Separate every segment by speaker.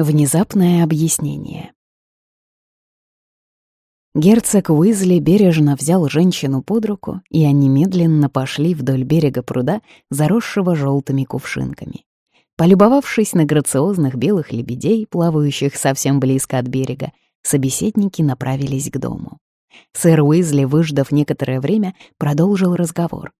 Speaker 1: Внезапное объяснение. Герцог Уизли бережно взял женщину под руку, и они медленно пошли вдоль берега пруда, заросшего желтыми кувшинками. Полюбовавшись на грациозных белых лебедей, плавающих совсем близко от берега, собеседники направились к дому. Сэр Уизли, выждав некоторое время, продолжил разговор.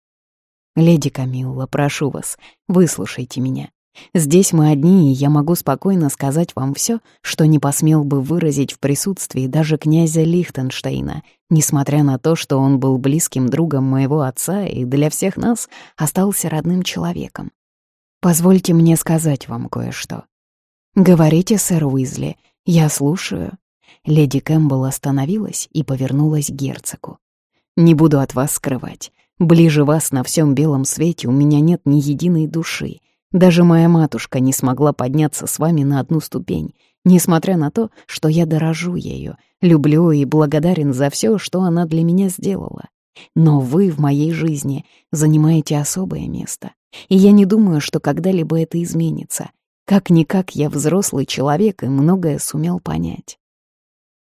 Speaker 1: «Леди Камилла, прошу вас, выслушайте меня. Здесь мы одни, и я могу спокойно сказать вам все, что не посмел бы выразить в присутствии даже князя Лихтенштейна, несмотря на то, что он был близким другом моего отца и для всех нас остался родным человеком. Позвольте мне сказать вам кое-что. Говорите, сэр Уизли, я слушаю. Леди Кэмпбелл остановилась и повернулась к герцогу. Не буду от вас скрывать. Ближе вас на всем белом свете у меня нет ни единой души, даже моя матушка не смогла подняться с вами на одну ступень, несмотря на то, что я дорожу ею, люблю и благодарен за все, что она для меня сделала. Но вы в моей жизни занимаете особое место, и я не думаю, что когда-либо это изменится. Как-никак я взрослый человек и многое сумел понять.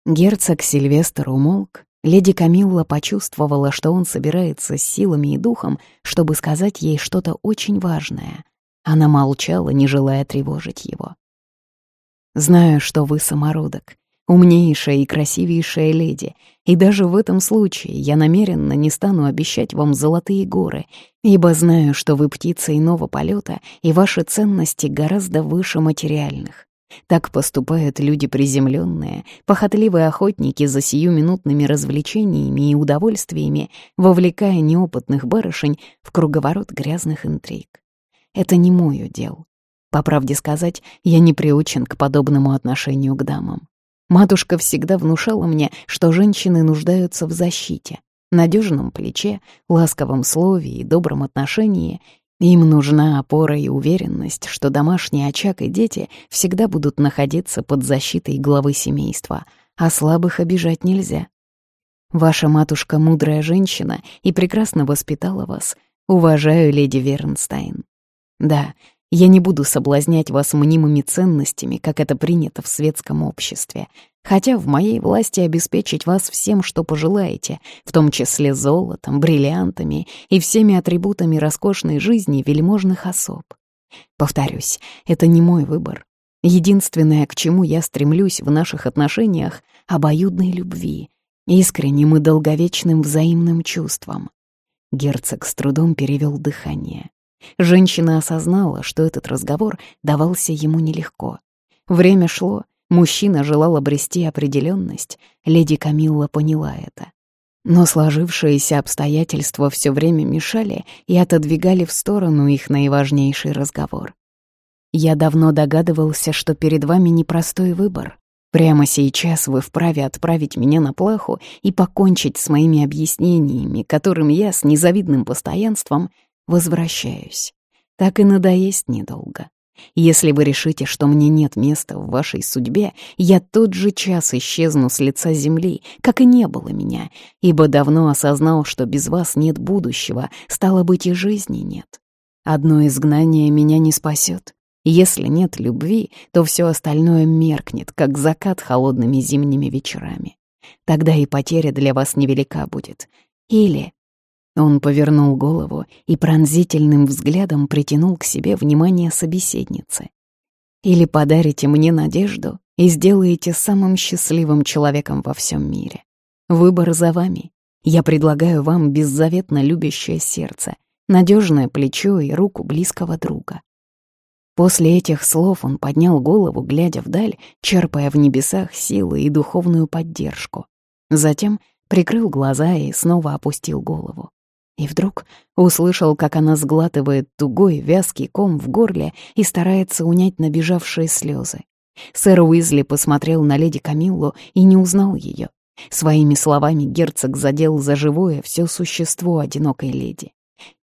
Speaker 1: Герцог Сильвестр умолк, леди Камилла почувствовала, что он собирается с силами и духом, чтобы сказать ей что-то очень важное — она молчала, не желая тревожить его. «Знаю, что вы самородок, умнейшая и красивейшая леди, и даже в этом случае я намеренно не стану обещать вам золотые горы, ибо знаю, что вы птица иного полета, и ваши ценности гораздо выше материальных. Так поступают люди приземленные, похотливые охотники за сиюминутными развлечениями и удовольствиями, вовлекая неопытных барышень в круговорот грязных интриг. Это не мой удел. По правде сказать, я не приучен к подобному отношению к дамам. Матушка всегда внушала мне, что женщины нуждаются в защите, надежном плече, ласковом слове и добром отношении. Им нужна опора и уверенность, что домашний очаг и дети всегда будут находиться под защитой главы семейства, а слабых обижать нельзя. Ваша матушка мудрая женщина и прекрасно воспитала вас. Уважаю, леди Вернстайн. Да, я не буду соблазнять вас мнимыми ценностями, как это принято в светском обществе, хотя в моей власти обеспечить вас всем, что пожелаете, в том числе золотом, бриллиантами и всеми атрибутами роскошной жизни вельможных особ. Повторюсь, это не мой выбор. Единственное, к чему я стремлюсь в наших отношениях — обоюдной любви, искренним и долговечным взаимным чувством. Герцог с трудом перевел дыхание. Женщина осознала, что этот разговор давался ему нелегко. Время шло, мужчина желал обрести определенность, леди Камилла поняла это. Но сложившиеся обстоятельства все время мешали и отодвигали в сторону их наиважнейший разговор. «Я давно догадывался, что перед вами непростой выбор. Прямо сейчас вы вправе отправить меня на плаху и покончить с моими объяснениями, которым я с незавидным постоянством возвращаюсь. Так и надоесть недолго. Если вы решите, что мне нет места в вашей судьбе, я тот же час исчезну с лица земли, как и не было меня, ибо давно осознал, что без вас нет будущего, стало быть, и жизни нет. Одно изгнание меня не спасет. Если нет любви, то все остальное меркнет, как закат холодными зимними вечерами. Тогда и потеря для вас невелика будет. Или он повернул голову и пронзительным взглядом притянул к себе внимание собеседницы. «Или подарите мне надежду и сделаете самым счастливым человеком во всем мире. Выбор за вами. Я предлагаю вам беззаветно любящее сердце, надежное плечо и руку близкого друга». После этих слов он поднял голову, глядя вдаль, черпая в небесах силы и духовную поддержку. Затем прикрыл глаза и снова опустил голову. И вдруг услышал, как она сглатывает тугой, вязкий ком в горле и старается унять набежавшие слезы. Сэр Уизли посмотрел на леди Камиллу и не узнал ее. Своими словами герцог задел за живое все существо одинокой леди.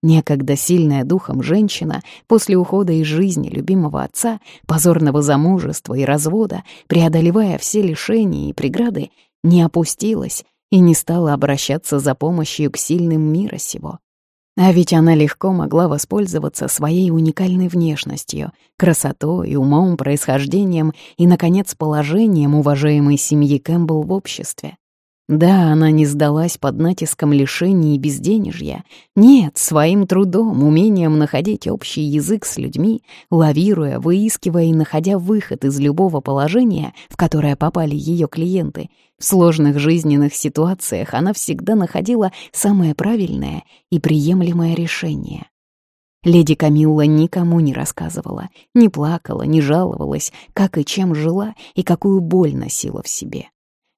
Speaker 1: Некогда сильная духом женщина после ухода из жизни любимого отца, позорного замужества и развода, преодолевая все лишения и преграды, не опустилась и не стала обращаться за помощью к сильным мира сего. А ведь она легко могла воспользоваться своей уникальной внешностью, красотой, умом, происхождением и, наконец, положением уважаемой семьи Кэмпбелл в обществе. Да, она не сдалась под натиском лишений и безденежья. Нет, своим трудом, умением находить общий язык с людьми, лавируя, выискивая и находя выход из любого положения, в которое попали ее клиенты, в сложных жизненных ситуациях она всегда находила самое правильное и приемлемое решение. Леди Камилла никому не рассказывала, не плакала, не жаловалась, как и чем жила и какую боль носила в себе.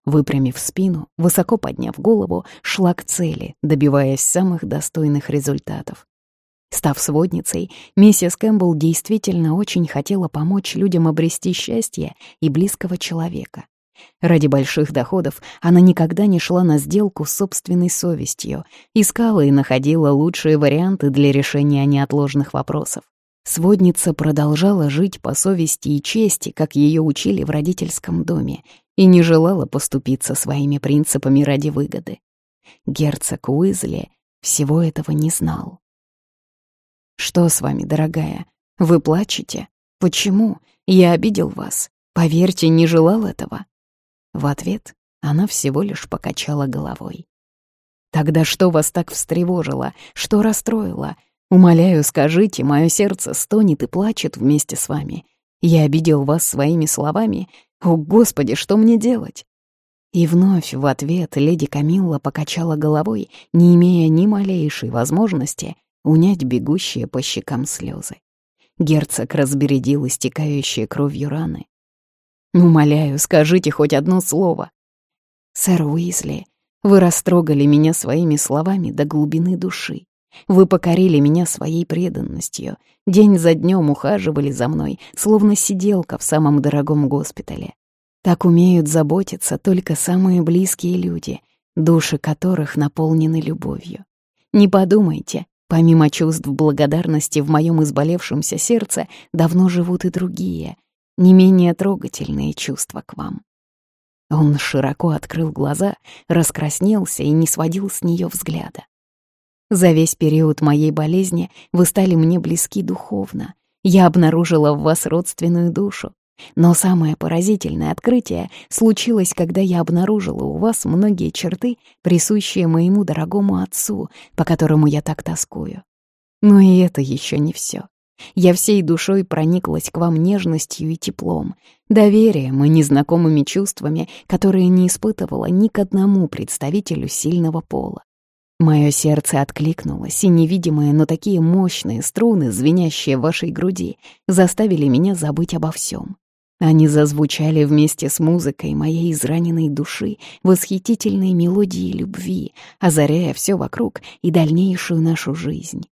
Speaker 1: Выпрямив спину, высоко подняв голову, шла к цели, добиваясь самых достойных результатов. Став сводницей, миссис Кэмпбелл действительно очень хотела помочь людям обрести счастье и близкого человека. Ради больших доходов она никогда не шла на сделку с собственной совестью, искала и находила лучшие варианты для решения неотложных вопросов. Сводница продолжала жить по совести и чести, как ее учили в родительском доме, и не желала поступиться своими принципами ради выгоды. Герцог Уизли всего этого не знал. «Что с вами, дорогая? Вы плачете? Почему? Я обидел вас. Поверьте, не желал этого». В ответ она всего лишь покачала головой. «Тогда что вас так встревожило? Что расстроило? Умоляю, скажите, мое сердце стонет и плачет вместе с вами. Я обидел вас своими словами. О, Господи, что мне делать?» И вновь в ответ леди Камилла покачала головой, не имея ни малейшей возможности унять бегущие по щекам слезы. Герцог разбередил истекающие кровью раны. «Умоляю, скажите хоть одно слово». «Сэр Уизли, вы растрогали меня своими словами до глубины души. Вы покорили меня своей преданностью, день за днем ухаживали за мной, словно сиделка в самом дорогом госпитале. Так умеют заботиться только самые близкие люди, души которых наполнены любовью. Не подумайте, помимо чувств благодарности в моем изболевшемся сердце давно живут и другие, не менее трогательные чувства к вам. Он широко открыл глаза, раскраснелся и не сводил с нее взгляда. За весь период моей болезни вы стали мне близки духовно. Я обнаружила в вас родственную душу. Но самое поразительное открытие случилось, когда я обнаружила у вас многие черты, присущие моему дорогому отцу, по которому я так тоскую. Но и это еще не все. Я всей душой прониклась к вам нежностью и теплом, доверием и незнакомыми чувствами, которые не испытывала ни к одному представителю сильного пола. Мое сердце откликнулось, и невидимые, но такие мощные струны, звенящие в вашей груди, заставили меня забыть обо всем. Они зазвучали вместе с музыкой моей израненной души, восхитительной мелодии любви, озаряя все вокруг и дальнейшую нашу жизнь.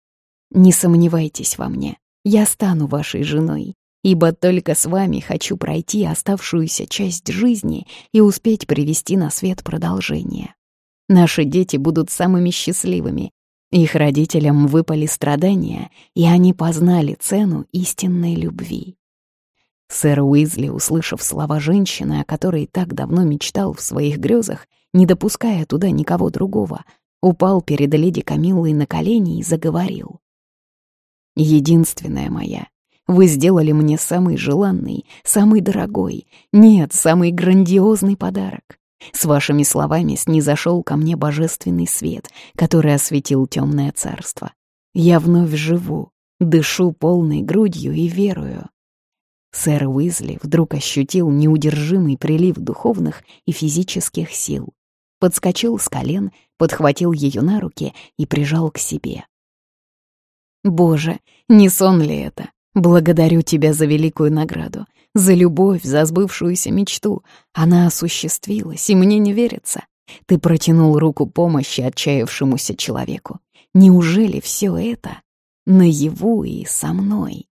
Speaker 1: Не сомневайтесь во мне, я стану вашей женой, ибо только с вами хочу пройти оставшуюся часть жизни и успеть привести на свет продолжение. Наши дети будут самыми счастливыми. Их родителям выпали страдания, и они познали цену истинной любви. Сэр Уизли, услышав слова женщины, о которой так давно мечтал в своих грезах, не допуская туда никого другого, упал перед леди Камиллой на колени и заговорил. «Единственная моя, вы сделали мне самый желанный, самый дорогой, нет, самый грандиозный подарок. С вашими словами снизошел ко мне божественный свет, который осветил темное царство. Я вновь живу, дышу полной грудью и верую. Сэр Уизли вдруг ощутил неудержимый прилив духовных и физических сил. Подскочил с колен, подхватил ее на руки и прижал к себе. «Боже, не сон ли это? Благодарю тебя за великую награду за любовь, за сбывшуюся мечту. Она осуществилась, и мне не верится. Ты протянул руку помощи отчаявшемуся человеку. Неужели все это наяву и со мной?